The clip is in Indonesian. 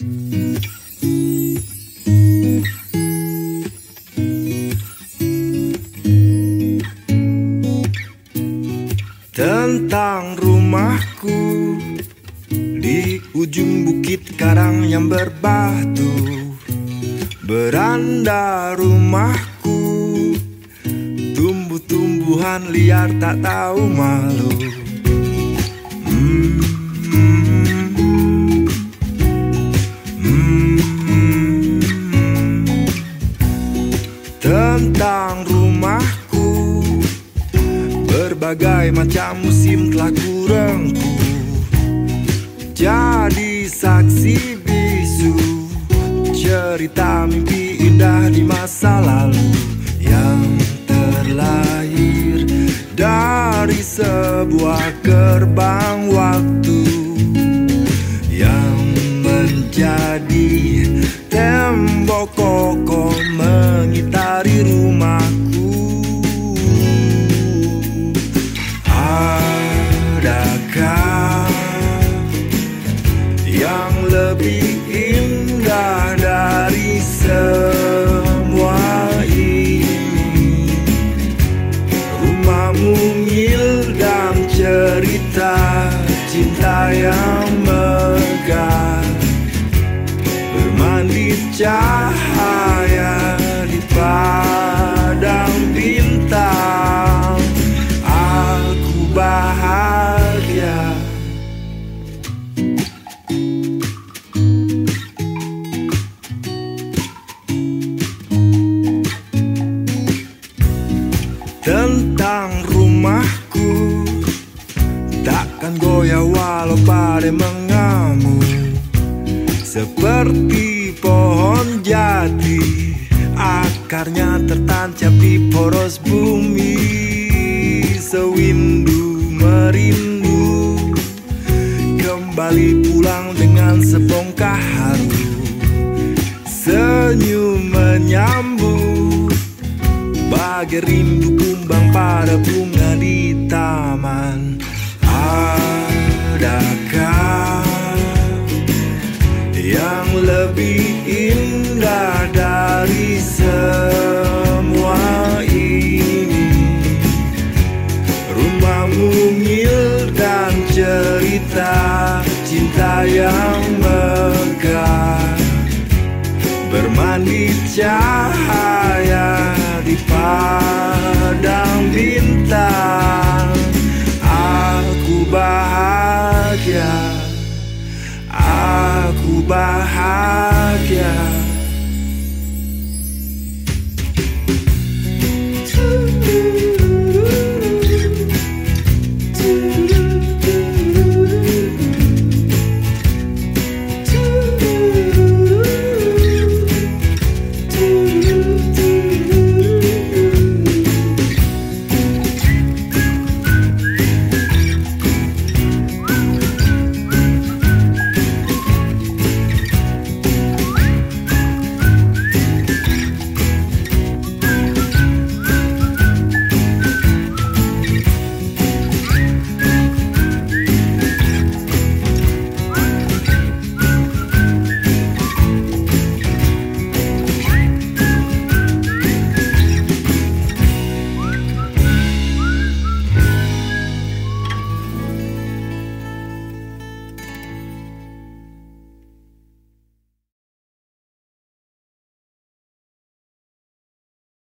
Tentang rumahku Di ujung bukit karang yang berbatu. Beranda rumahku Tumbuh-tumbuhan liar tak tahu malu. Hmm, Berbagai macam musim telah kurengku Jadi saksi bisu Cerita mimpi indah di masa lalu Yang terlahir dari sebuah gerbang waktu Yang menjadi tembok kokoh cerita cinta yang megah. Bermandi cahaya di padang bintang. Aku bahagia. Tentang mengamuk Seperti pohon jati. Akarnya tertancap di poros bumi. Sewindu merindu. Kembali pulang dengan sebongkah haru. Senyum menyambut. Bagai rindu kumbang pada bunga di taman indah dari semua ini. Rumah mungil dan cerita cinta yang megah Bermandi cahaya di padang bintang. Aku bahagia Aku bahagia